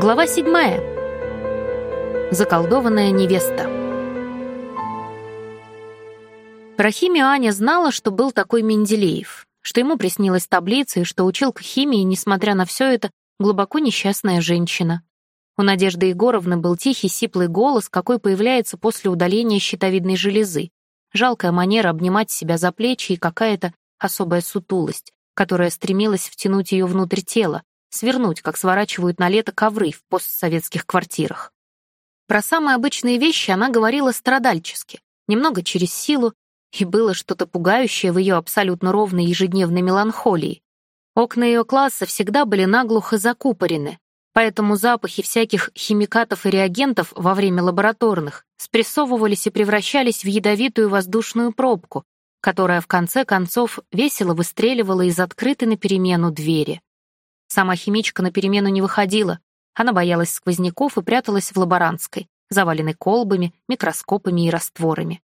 Глава седьмая. Заколдованная невеста. Про химию Аня знала, что был такой Менделеев, что ему приснилась таблица и что училка химии, несмотря на все это, глубоко несчастная женщина. У Надежды Егоровны был тихий, сиплый голос, какой появляется после удаления щитовидной железы. Жалкая манера обнимать себя за плечи и какая-то особая сутулость, которая стремилась втянуть ее внутрь тела, свернуть, как сворачивают на лето ковры в постсоветских квартирах. Про самые обычные вещи она говорила страдальчески, немного через силу, и было что-то пугающее в ее абсолютно ровной ежедневной меланхолии. Окна ее класса всегда были наглухо закупорены, поэтому запахи всяких химикатов и реагентов во время лабораторных спрессовывались и превращались в ядовитую воздушную пробку, которая в конце концов весело выстреливала из открытой на перемену двери. Сама химичка на перемену не выходила. Она боялась сквозняков и пряталась в лаборантской, заваленной колбами, микроскопами и растворами.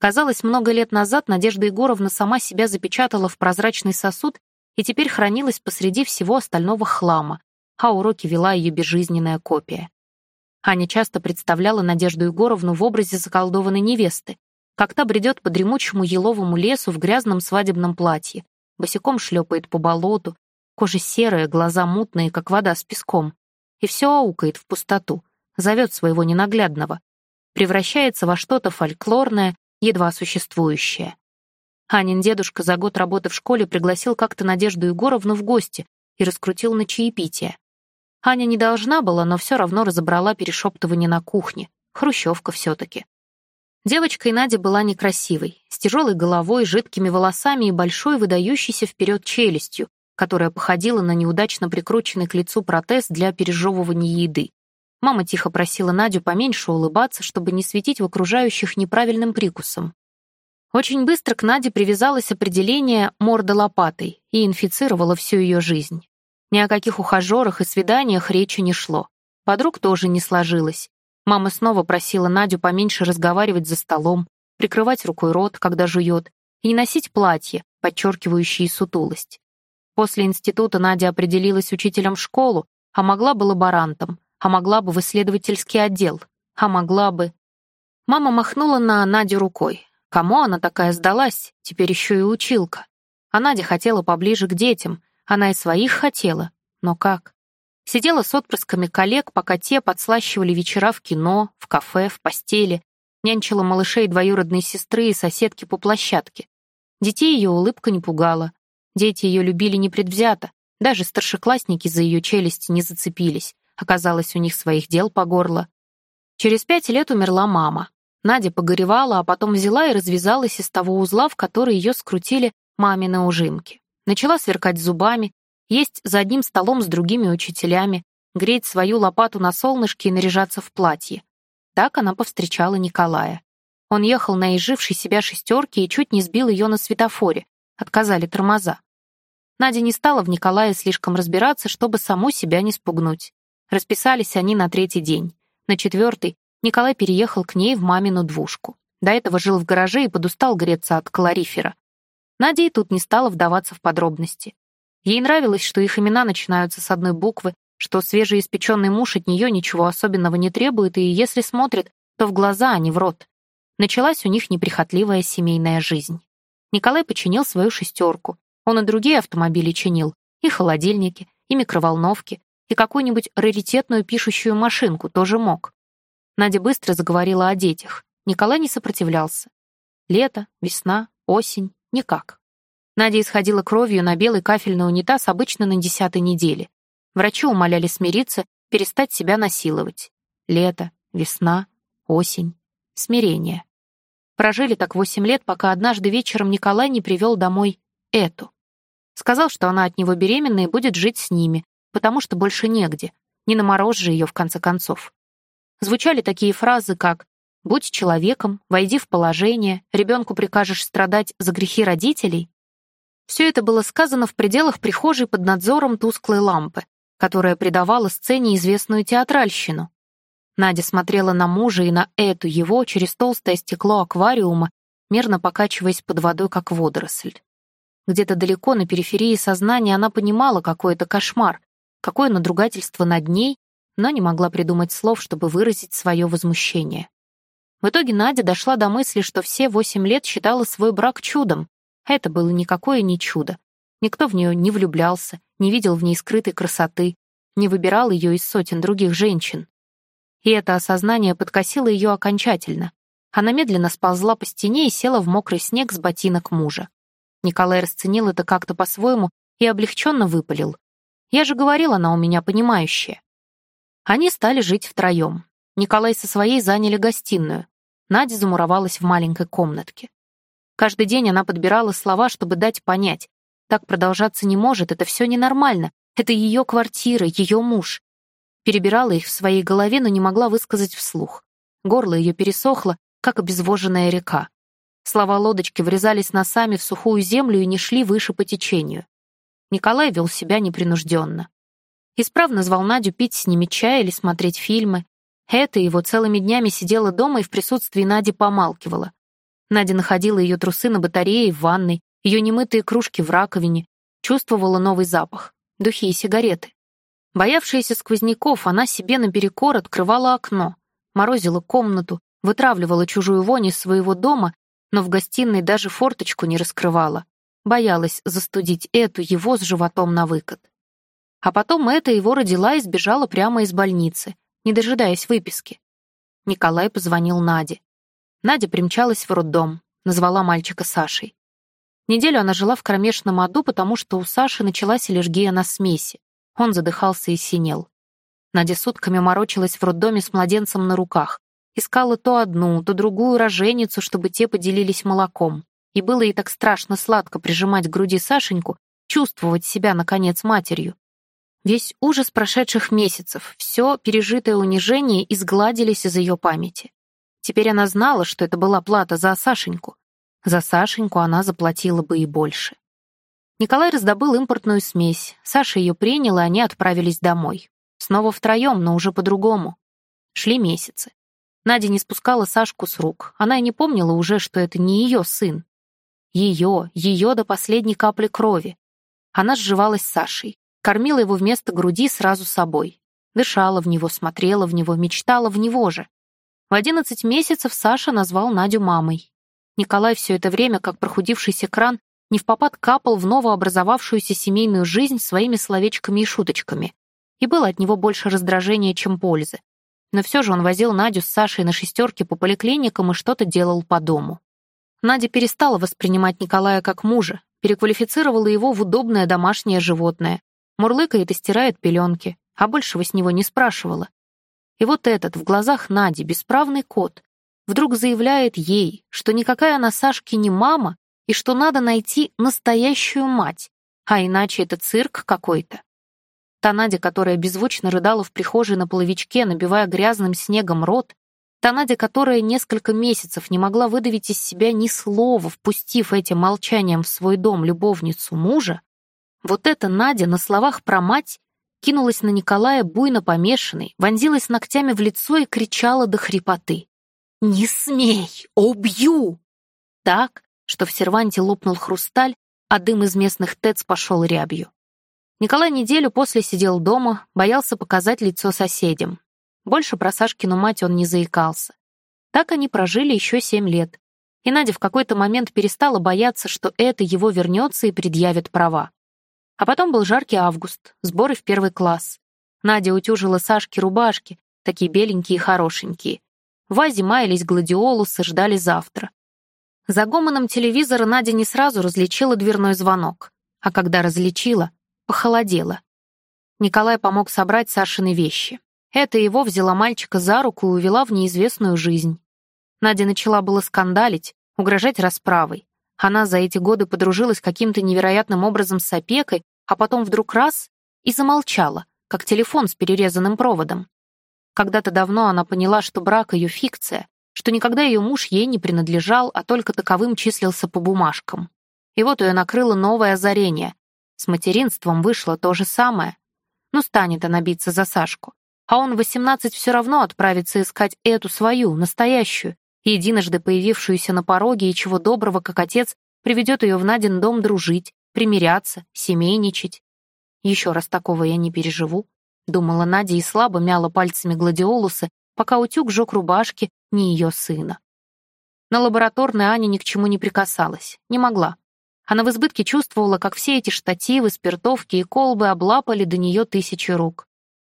Казалось, много лет назад Надежда Егоровна сама себя запечатала в прозрачный сосуд и теперь хранилась посреди всего остального хлама, а уроки вела ее безжизненная копия. Аня часто представляла Надежду Егоровну в образе заколдованной невесты, как та бредет по дремучему еловому лесу в грязном свадебном платье, босиком шлепает по болоту, Кожа серая, глаза мутные, как вода с песком. И все аукает в пустоту, зовет своего ненаглядного. Превращается во что-то фольклорное, едва существующее. Анин дедушка за год работы в школе пригласил как-то Надежду Егоровну в гости и раскрутил на чаепитие. Аня не должна была, но все равно разобрала перешептывание на кухне. Хрущевка все-таки. Девочка и Надя была некрасивой, с тяжелой головой, жидкими волосами и большой, выдающейся вперед челюстью, которая походила на неудачно прикрученный к лицу протез для пережевывания еды. Мама тихо просила Надю поменьше улыбаться, чтобы не светить в окружающих неправильным прикусом. Очень быстро к Наде привязалось определение «морда лопатой» и инфицировало всю ее жизнь. Ни о каких ухажерах и свиданиях речи не шло. Подруг тоже не сложилось. Мама снова просила Надю поменьше разговаривать за столом, прикрывать рукой рот, когда жует, и носить платье, подчеркивающие сутулость. После института Надя определилась учителем в школу, а могла бы лаборантом, а могла бы в исследовательский отдел, а могла бы... Мама махнула на Надю рукой. Кому она такая сдалась? Теперь еще и училка. А Надя хотела поближе к детям. Она и своих хотела. Но как? Сидела с отпрысками коллег, пока те подслащивали вечера в кино, в кафе, в постели, нянчила малышей двоюродной сестры и соседки по площадке. Детей ее улыбка не пугала. Дети ее любили непредвзято, даже старшеклассники за ее челюсти не зацепились. Оказалось, у них своих дел по горло. Через пять лет умерла мама. Надя погоревала, а потом взяла и развязалась из того узла, в который ее скрутили мамины ужимки. Начала сверкать зубами, есть за одним столом с другими учителями, греть свою лопату на солнышке и наряжаться в платье. Так она повстречала Николая. Он ехал на изжившей себя шестерке и чуть не сбил ее на светофоре, Отказали тормоза. Надя не стала в Николае слишком разбираться, чтобы саму себя не спугнуть. Расписались они на третий день. На четвертый Николай переехал к ней в мамину двушку. До этого жил в гараже и подустал греться от калорифера. Надя и тут не стала вдаваться в подробности. Ей нравилось, что их имена начинаются с одной буквы, что свежеиспеченный муж от нее ничего особенного не требует, и если смотрит, то в глаза, а не в рот. Началась у них неприхотливая семейная жизнь. Николай починил свою шестерку. Он и другие автомобили чинил, и холодильники, и микроволновки, и какую-нибудь раритетную пишущую машинку тоже мог. Надя быстро заговорила о детях. Николай не сопротивлялся. Лето, весна, осень — никак. Надя исходила кровью на белый кафельный унитаз обычно на десятой неделе. Врачи умоляли смириться, перестать себя насиловать. Лето, весна, осень, смирение. Прожили так восемь лет, пока однажды вечером Николай не привел домой эту. Сказал, что она от него беременна и будет жить с ними, потому что больше негде. Не на мороз же ее, в конце концов. Звучали такие фразы, как «Будь человеком, войди в положение, ребенку прикажешь страдать за грехи родителей». Все это было сказано в пределах прихожей под надзором тусклой лампы, которая придавала сцене известную театральщину. Надя смотрела на мужа и на эту его через толстое стекло аквариума, мерно покачиваясь под водой, как водоросль. Где-то далеко на периферии сознания она понимала, какой это кошмар, какое надругательство над ней, но не могла придумать слов, чтобы выразить свое возмущение. В итоге Надя дошла до мысли, что все восемь лет считала свой брак чудом. Это было никакое не чудо. Никто в нее не влюблялся, не видел в ней скрытой красоты, не выбирал ее из сотен других женщин. И это осознание подкосило ее окончательно. Она медленно сползла по стене и села в мокрый снег с ботинок мужа. Николай расценил это как-то по-своему и облегченно выпалил. «Я же говорила, она у меня понимающая». Они стали жить втроем. Николай со своей заняли гостиную. Надя замуровалась в маленькой комнатке. Каждый день она подбирала слова, чтобы дать понять. Так продолжаться не может, это все ненормально. Это ее квартира, ее муж. Перебирала их в своей голове, но не могла высказать вслух. Горло ее пересохло, как обезвоженная река. Слова лодочки врезались носами в сухую землю и не шли выше по течению. Николай вел себя непринужденно. Исправно звал Надю пить с ними чай или смотреть фильмы. Это его целыми днями сидела дома и в присутствии Нади помалкивала. Надя находила ее трусы на батарее в ванной, ее немытые кружки в раковине, чувствовала новый запах духи и сигареты. Боявшаяся сквозняков, она себе наперекор открывала окно, морозила комнату, вытравливала чужую вонь из своего дома, но в гостиной даже форточку не раскрывала. Боялась застудить эту его с животом на выкат. А потом эта его родила и сбежала прямо из больницы, не дожидаясь выписки. Николай позвонил Наде. Надя примчалась в роддом, назвала мальчика Сашей. Неделю она жила в кромешном аду, потому что у Саши началась аллергия на смеси. Он задыхался и синел. Надя сутками морочилась в роддоме с младенцем на руках. Искала то одну, то другую роженицу, чтобы те поделились молоком. И было ей так страшно сладко прижимать к груди Сашеньку, чувствовать себя, наконец, матерью. Весь ужас прошедших месяцев, все пережитое унижение изгладились из ее памяти. Теперь она знала, что это была плата за Сашеньку. За Сашеньку она заплатила бы и больше. Николай раздобыл импортную смесь. Саша ее принял, и они отправились домой. Снова втроем, но уже по-другому. Шли месяцы. Надя не спускала Сашку с рук. Она и не помнила уже, что это не ее сын. Ее, ее до последней капли крови. Она сживалась с Сашей, кормила его вместо груди сразу собой. Дышала в него, смотрела в него, мечтала в него же. В одиннадцать месяцев Саша назвал Надю мамой. Николай все это время, как прохудившийся кран, не в попад капал в новообразовавшуюся семейную жизнь своими словечками и шуточками. И было от него больше раздражения, чем пользы. Но все же он возил Надю с Сашей на шестерке по поликлиникам и что-то делал по дому. Надя перестала воспринимать Николая как мужа, переквалифицировала его в удобное домашнее животное. Мурлыкает и стирает пеленки, а большего с него не спрашивала. И вот этот, в глазах Нади, бесправный кот, вдруг заявляет ей, что никакая она Сашке не мама и что надо найти настоящую мать, а иначе это цирк какой-то. Та Надя, которая беззвучно рыдала в прихожей на половичке, набивая грязным снегом рот, та Надя, которая несколько месяцев не могла выдавить из себя ни слова, впустив этим молчанием в свой дом любовницу мужа, вот эта Надя на словах про мать кинулась на Николая буйно помешанной, вонзилась ногтями в лицо и кричала до хрипоты. «Не смей! Убью!» Так, что в серванте лопнул хрусталь, а дым из местных ТЭЦ пошел рябью. Николай неделю после сидел дома, боялся показать лицо соседям. Больше про Сашкину мать он не заикался. Так они прожили еще семь лет. И Надя в какой-то момент перестала бояться, что это его вернется и предъявит права. А потом был жаркий август, сборы в первый класс. Надя утюжила Сашке рубашки, такие беленькие и хорошенькие. В вазе маялись гладиолусы, ждали завтра. За гомоном телевизора Надя не сразу различила дверной звонок, а когда различила, похолодела. Николай помог собрать Сашины вещи. Это его взяла мальчика за руку и увела в неизвестную жизнь. Надя начала было скандалить, угрожать расправой. Она за эти годы подружилась каким-то невероятным образом с опекой, а потом вдруг раз — и замолчала, как телефон с перерезанным проводом. Когда-то давно она поняла, что брак — ее фикция, что никогда ее муж ей не принадлежал, а только таковым числился по бумажкам. И вот ее накрыло новое озарение. С материнством вышло то же самое. Ну, станет она биться за Сашку. А он в 18 все равно отправится искать эту свою, настоящую, единожды появившуюся на пороге и чего доброго, как отец, приведет ее в Надин дом дружить, примиряться, семейничать. Еще раз такого я не переживу. думала Надя и слабо мяла пальцами гладиолусы, пока утюг жег рубашки не ее сына. На лабораторной Аня ни к чему не прикасалась, не могла. Она в избытке чувствовала, как все эти штативы, спиртовки и колбы облапали до нее тысячи рук.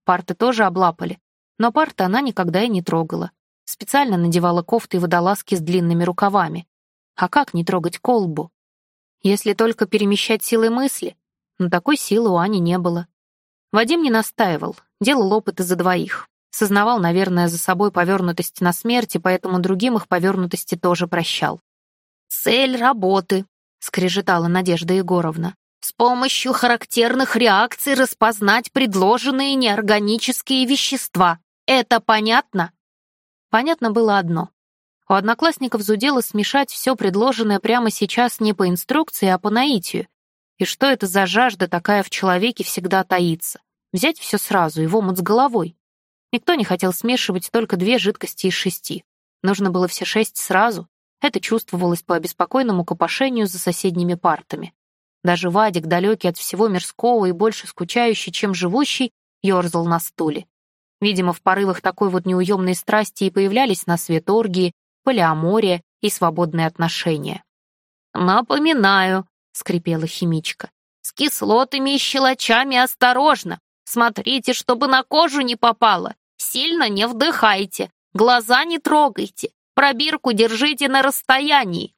Парты тоже облапали, но парты она никогда и не трогала. Специально надевала кофты и водолазки с длинными рукавами. А как не трогать колбу? Если только перемещать силой мысли. Но такой силы у Ани не было. Вадим не настаивал, делал опыты за двоих. Сознавал, наверное, за собой повернутость на смерти, поэтому другим их повернутости тоже прощал. «Цель работы», — скрежетала Надежда Егоровна. «С помощью характерных реакций распознать предложенные неорганические вещества. Это понятно?» Понятно было одно. У одноклассников зудело смешать все предложенное прямо сейчас не по инструкции, а по наитию. И что это за жажда такая в человеке всегда таится? Взять все сразу и в омут с головой. Никто не хотел смешивать только две жидкости из шести. Нужно было все шесть сразу. Это чувствовалось по обеспокоенному копошению за соседними партами. Даже Вадик, далекий от всего мирского и больше скучающий, чем живущий, ерзал на стуле. Видимо, в порывах такой вот неуемной страсти и появлялись на свет оргии, полиамория и свободные отношения. «Напоминаю», — скрипела химичка, «с кислотами и щелочами осторожно. Смотрите, чтобы на кожу не попало. Сильно не вдыхайте, глаза не трогайте, пробирку держите на расстоянии.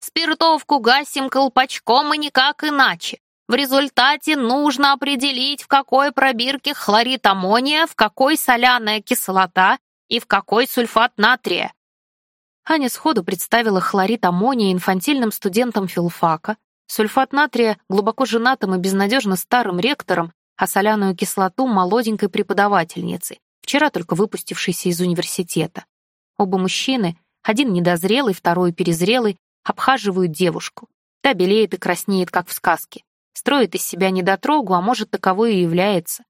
Спиртовку гасим колпачком и никак иначе. В результате нужно определить, в какой пробирке хлорид аммония, в какой соляная кислота и в какой сульфат натрия. Аня сходу представила хлорид аммония инфантильным студентам филфака, сульфат натрия глубоко женатым и безнадежно старым ректором, а соляную кислоту молоденькой преподавательницей, вчера только выпустившейся из университета. Оба мужчины, один недозрелый, второй перезрелый, обхаживают девушку. Та белеет и краснеет, как в сказке. Строит из себя недотрогу, а может, таковой и является.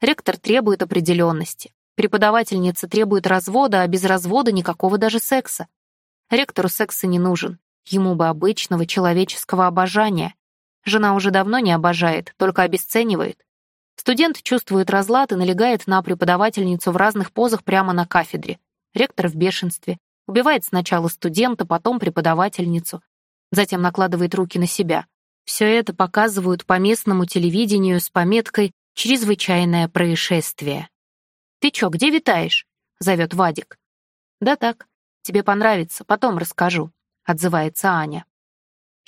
Ректор требует определенности. Преподавательница требует развода, а без развода никакого даже секса. Ректору секса не нужен. Ему бы обычного человеческого обожания. Жена уже давно не обожает, только обесценивает. Студент чувствует разлад и налегает на преподавательницу в разных позах прямо на кафедре. Ректор в бешенстве. Убивает сначала студента, потом преподавательницу. Затем накладывает руки на себя. Все это показывают по местному телевидению с пометкой «Чрезвычайное происшествие». «Ты чё, где витаешь?» — зовет Вадик. «Да так, тебе понравится, потом расскажу», — отзывается Аня.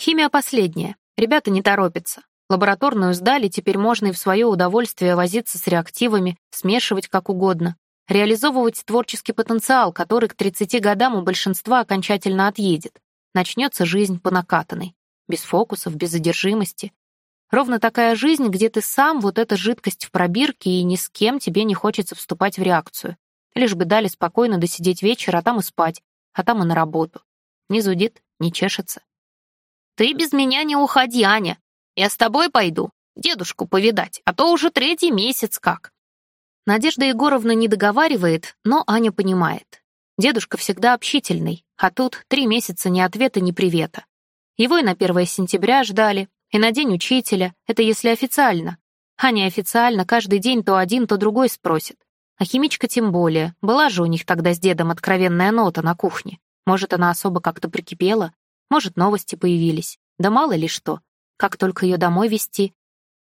Химия последняя. Ребята не торопятся. Лабораторную сдали, теперь можно и в свое удовольствие возиться с реактивами, смешивать как угодно, реализовывать творческий потенциал, который к 30 годам у большинства окончательно отъедет. Начнется жизнь по накатанной, без фокусов, без задержимости. Ровно такая жизнь, где ты сам вот эта жидкость в пробирке, и ни с кем тебе не хочется вступать в реакцию. Лишь бы дали спокойно досидеть вечер, а там и спать, а там и на работу. Не зудит, не чешется. «Ты без меня не уходи, Аня», я с тобой пойду, дедушку повидать, а то уже третий месяц как». Надежда Егоровна не договаривает, но Аня понимает. Дедушка всегда общительный, а тут три месяца ни ответа, ни привета. Его и на 1 сентября ждали, и на День учителя, это если официально. А неофициально каждый день то один, то другой спросит. А химичка тем более, была же у них тогда с дедом откровенная нота на кухне. Может, она особо как-то прикипела, может, новости появились. Да мало ли что. Как только ее домой вести?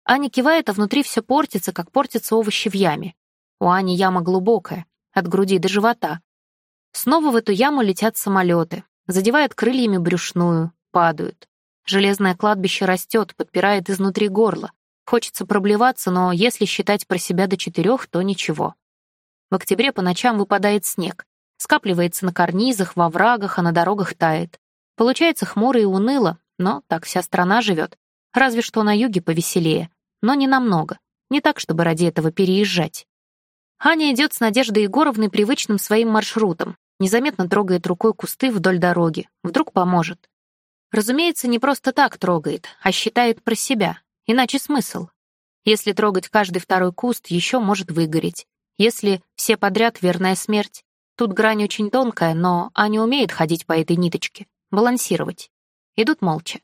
Аня кивает, а внутри все портится, как портятся овощи в яме. У Ани яма глубокая, от груди до живота. Снова в эту яму летят самолеты, задевают крыльями брюшную, падают. Железное кладбище растет, подпирает изнутри горло. Хочется проблеваться, но если считать про себя до четырех, то ничего. В октябре по ночам выпадает снег. Скапливается на карнизах, во врагах, а на дорогах тает. Получается хмуро и уныло, но так вся страна живет. Разве что на юге повеселее. Но не намного. Не так, чтобы ради этого переезжать. Аня идет с Надеждой Егоровной привычным своим маршрутом, незаметно трогает рукой кусты вдоль дороги. Вдруг поможет. Разумеется, не просто так трогает, а считает про себя. Иначе смысл. Если трогать каждый второй куст, еще может выгореть. Если все подряд верная смерть. Тут грань очень тонкая, но Аня умеет ходить по этой ниточке, балансировать. Идут молча.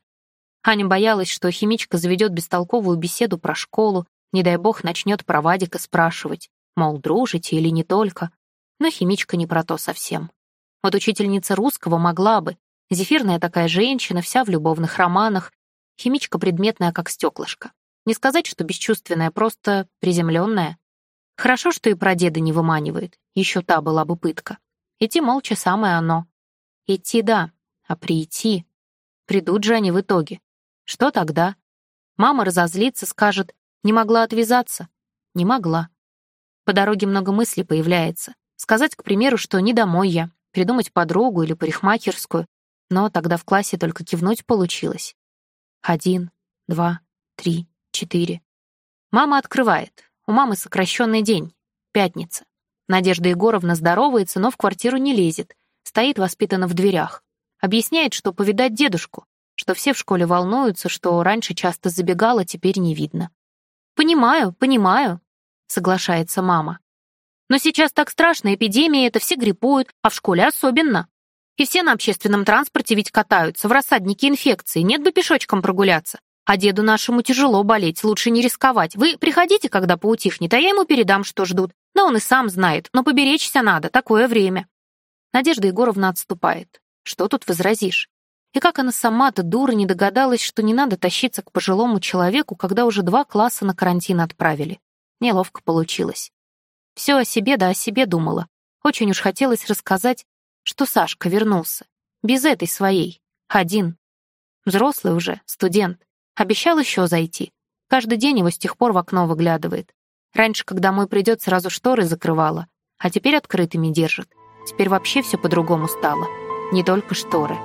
Аня боялась, что химичка заведет бестолковую беседу про школу, Не дай бог начнет про Вадика спрашивать, мол, дружите или не только. Но химичка не про то совсем. Вот учительница русского могла бы. Зефирная такая женщина, вся в любовных романах. Химичка предметная, как стеклышко. Не сказать, что бесчувственная, просто приземленная. Хорошо, что и про деда не выманивает. Еще та была бы пытка. Идти молча самое оно. Идти да, а прийти... Придут же они в итоге. Что тогда? Мама разозлится, скажет, не могла отвязаться. Не могла. По дороге много мыслей появляется. Сказать, к примеру, что не домой я, придумать подругу или парикмахерскую, но тогда в классе только кивнуть получилось. Один, два, три, четыре. Мама открывает. У мамы сокращенный день. Пятница. Надежда Егоровна здоровается, но в квартиру не лезет. Стоит воспитанно в дверях. Объясняет, что повидать дедушку, что все в школе волнуются, что раньше часто забегала, теперь не видно. «Понимаю, понимаю», — соглашается мама. Но сейчас так страшно, эпидемия это, все гриппуют, а в школе особенно. И все на общественном транспорте ведь катаются, в рассаднике инфекции, нет бы пешочком прогуляться. А деду нашему тяжело болеть, лучше не рисковать. Вы приходите, когда поутихнет, а я ему передам, что ждут. Да он и сам знает, но поберечься надо, такое время. Надежда Егоровна отступает. Что тут возразишь? И как она сама-то, дура, не догадалась, что не надо тащиться к пожилому человеку, когда уже два класса на карантин отправили. Неловко получилось. Все о себе да о себе думала. Очень уж хотелось рассказать, что Сашка вернулся. Без этой своей. Один. Взрослый уже, студент. Обещал еще зайти. Каждый день его с тех пор в окно выглядывает. Раньше, когда домой придет, сразу шторы закрывала. А теперь открытыми держит. Теперь вообще все по-другому стало. Не только шторы.